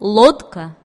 лодка.